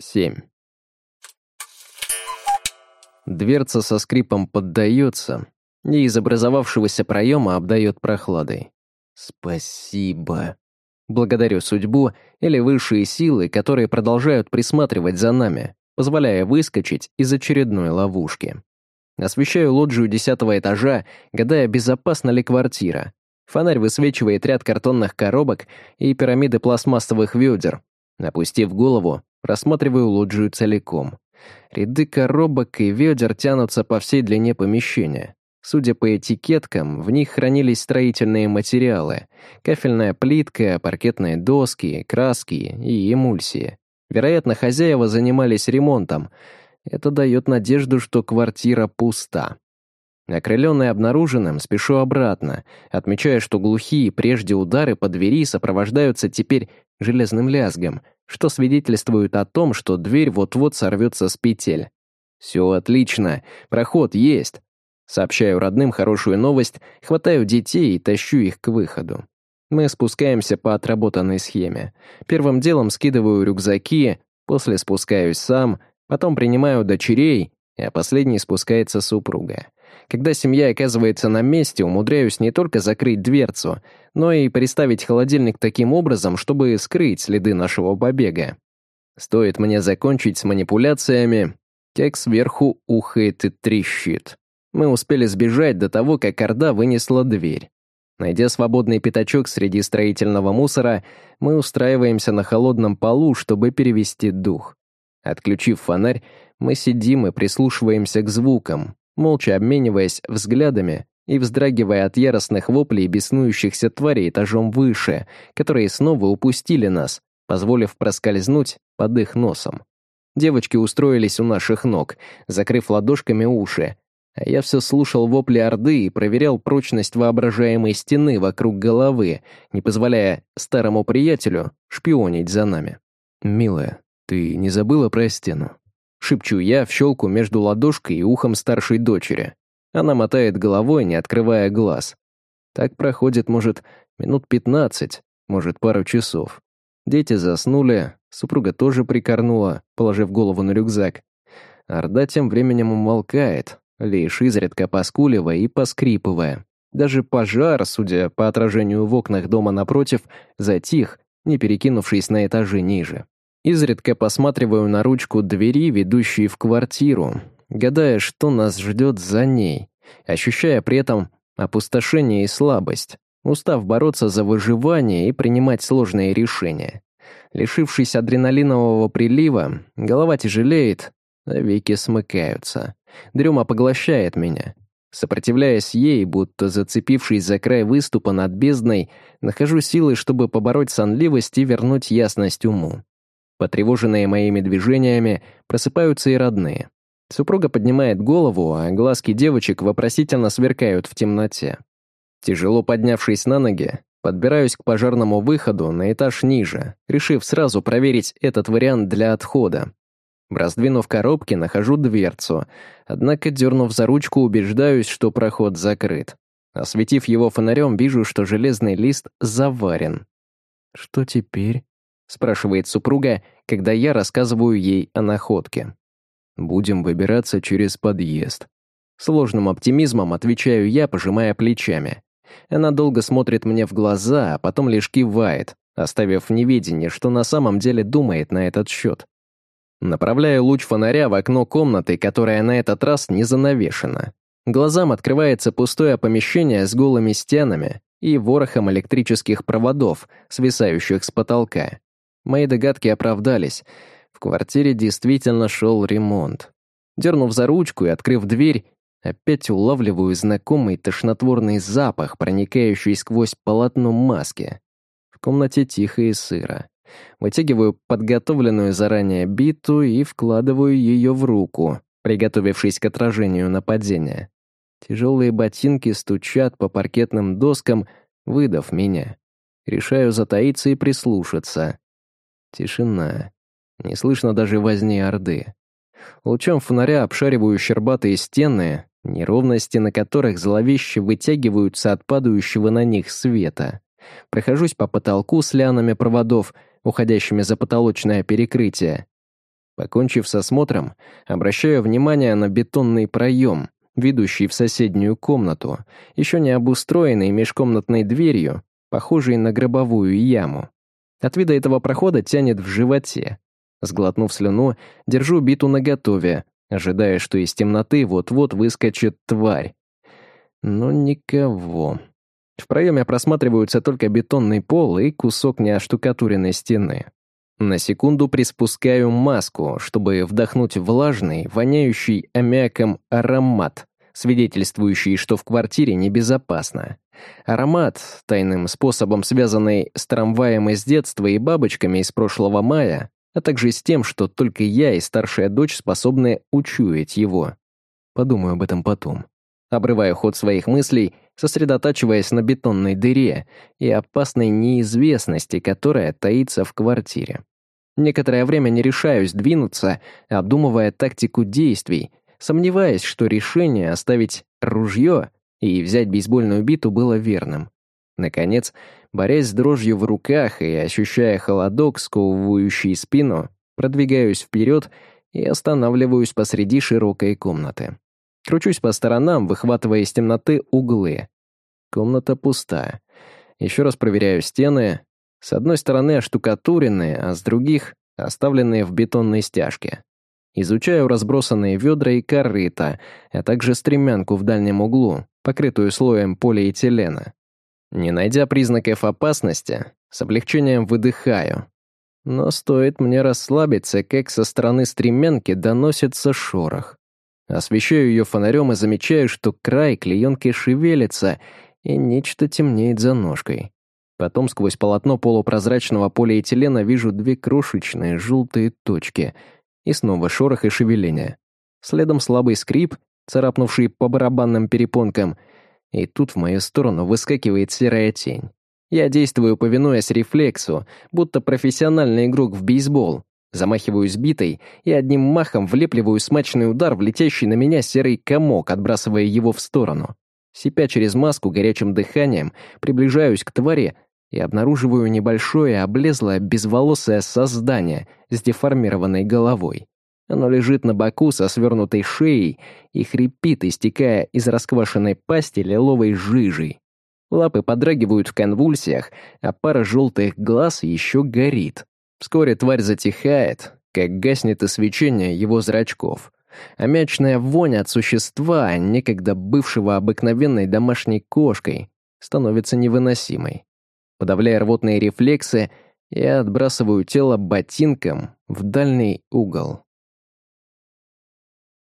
7. Дверца со скрипом поддается, и из образовавшегося проема обдает прохладой. Спасибо. Благодарю судьбу или высшие силы, которые продолжают присматривать за нами, позволяя выскочить из очередной ловушки. Освещаю лоджию десятого этажа, гадая, безопасна ли квартира. Фонарь высвечивает ряд картонных коробок и пирамиды пластмассовых ведер. Опустив голову, Рассматриваю лоджию целиком. Ряды коробок и ведер тянутся по всей длине помещения. Судя по этикеткам, в них хранились строительные материалы, кафельная плитка, паркетные доски, краски и эмульсии. Вероятно, хозяева занимались ремонтом. Это дает надежду, что квартира пуста. Окрыленный обнаруженным, спешу обратно, отмечая, что глухие прежде удары по двери сопровождаются теперь железным лязгом — что свидетельствует о том, что дверь вот-вот сорвется с петель. «Все отлично, проход есть». Сообщаю родным хорошую новость, хватаю детей и тащу их к выходу. Мы спускаемся по отработанной схеме. Первым делом скидываю рюкзаки, после спускаюсь сам, потом принимаю дочерей, а последней спускается супруга. Когда семья оказывается на месте, умудряюсь не только закрыть дверцу, но и приставить холодильник таким образом, чтобы скрыть следы нашего побега. Стоит мне закончить с манипуляциями, как сверху ухает и трещит. Мы успели сбежать до того, как Орда вынесла дверь. Найдя свободный пятачок среди строительного мусора, мы устраиваемся на холодном полу, чтобы перевести дух. Отключив фонарь, мы сидим и прислушиваемся к звукам, молча обмениваясь взглядами и вздрагивая от яростных воплей беснующихся тварей этажом выше, которые снова упустили нас, позволив проскользнуть под их носом. Девочки устроились у наших ног, закрыв ладошками уши, а я все слушал вопли Орды и проверял прочность воображаемой стены вокруг головы, не позволяя старому приятелю шпионить за нами. «Милая, ты не забыла про стену?» Шепчу я в щелку между ладошкой и ухом старшей дочери. Она мотает головой, не открывая глаз. Так проходит, может, минут пятнадцать, может, пару часов. Дети заснули, супруга тоже прикорнула, положив голову на рюкзак. Орда тем временем умолкает, лишь изредка поскуливая и поскрипывая. Даже пожар, судя по отражению в окнах дома напротив, затих, не перекинувшись на этажи ниже. Изредка посматриваю на ручку двери, ведущей в квартиру, гадая, что нас ждет за ней, ощущая при этом опустошение и слабость, устав бороться за выживание и принимать сложные решения. Лишившись адреналинового прилива, голова тяжелеет, а веки смыкаются. Дрема поглощает меня. Сопротивляясь ей, будто зацепившись за край выступа над бездной, нахожу силы, чтобы побороть сонливость и вернуть ясность уму. Потревоженные моими движениями, просыпаются и родные. Супруга поднимает голову, а глазки девочек вопросительно сверкают в темноте. Тяжело поднявшись на ноги, подбираюсь к пожарному выходу на этаж ниже, решив сразу проверить этот вариант для отхода. Раздвинув коробки, нахожу дверцу, однако, дернув за ручку, убеждаюсь, что проход закрыт. Осветив его фонарем, вижу, что железный лист заварен. Что теперь? Спрашивает супруга, когда я рассказываю ей о находке. Будем выбираться через подъезд. Сложным оптимизмом отвечаю я, пожимая плечами. Она долго смотрит мне в глаза, а потом лишь кивает, оставив в неведении, что на самом деле думает на этот счет. Направляю луч фонаря в окно комнаты, которая на этот раз не занавешена. Глазам открывается пустое помещение с голыми стенами и ворохом электрических проводов, свисающих с потолка. Мои догадки оправдались. В квартире действительно шел ремонт. Дернув за ручку и открыв дверь, опять улавливаю знакомый тошнотворный запах, проникающий сквозь полотно маски. В комнате тихо и сыро. Вытягиваю подготовленную заранее биту и вкладываю ее в руку, приготовившись к отражению нападения. Тяжелые ботинки стучат по паркетным доскам, выдав меня. Решаю затаиться и прислушаться. Тишина. Не слышно даже возни Орды. Лучом фонаря обшариваю щербатые стены, неровности на которых зловеще вытягиваются от падающего на них света. Прохожусь по потолку с лянами проводов, уходящими за потолочное перекрытие. Покончив с осмотром, обращаю внимание на бетонный проем, ведущий в соседнюю комнату, еще не обустроенный межкомнатной дверью, похожей на гробовую яму. От вида этого прохода тянет в животе. Сглотнув слюну, держу биту наготове, ожидая, что из темноты вот-вот выскочит тварь. Но никого. В проеме просматриваются только бетонный пол и кусок неоштукатуренной стены. На секунду приспускаю маску, чтобы вдохнуть влажный, воняющий аммиаком аромат, свидетельствующий, что в квартире небезопасно. Аромат, тайным способом связанный с трамваем из детства и бабочками из прошлого мая, а также с тем, что только я и старшая дочь способны учуять его. Подумаю об этом потом. Обрываю ход своих мыслей, сосредотачиваясь на бетонной дыре и опасной неизвестности, которая таится в квартире. Некоторое время не решаюсь двинуться, обдумывая тактику действий, сомневаясь, что решение оставить ружье и взять бейсбольную биту было верным. Наконец, борясь с дрожью в руках и ощущая холодок, сковывающий спину, продвигаюсь вперед и останавливаюсь посреди широкой комнаты. Кручусь по сторонам, выхватывая из темноты углы. Комната пуста. Еще раз проверяю стены, с одной стороны оштукатуренные, а с других — оставленные в бетонной стяжке. Изучаю разбросанные ведра и корыта, а также стремянку в дальнем углу, покрытую слоем полиэтилена. Не найдя признаков опасности, с облегчением выдыхаю. Но стоит мне расслабиться, как со стороны стремянки доносится шорох. Освещаю ее фонарем и замечаю, что край клеенки шевелится, и нечто темнеет за ножкой. Потом сквозь полотно полупрозрачного полиэтилена вижу две крошечные желтые точки. И снова шорох и шевеление. Следом слабый скрип, царапнувший по барабанным перепонкам. И тут в мою сторону выскакивает серая тень. Я действую, повинуясь рефлексу, будто профессиональный игрок в бейсбол. Замахиваюсь битой и одним махом влепливаю смачный удар в летящий на меня серый комок, отбрасывая его в сторону. Сипя через маску горячим дыханием, приближаюсь к твари, и обнаруживаю небольшое, облезлое, безволосое создание с деформированной головой. Оно лежит на боку со свернутой шеей и хрипит, истекая из расквашенной пасти лиловой жижей. Лапы подрагивают в конвульсиях, а пара желтых глаз еще горит. Вскоре тварь затихает, как гаснет и свечение его зрачков. А мячная вонь от существа, некогда бывшего обыкновенной домашней кошкой, становится невыносимой. Подавляя рвотные рефлексы, я отбрасываю тело ботинком в дальний угол.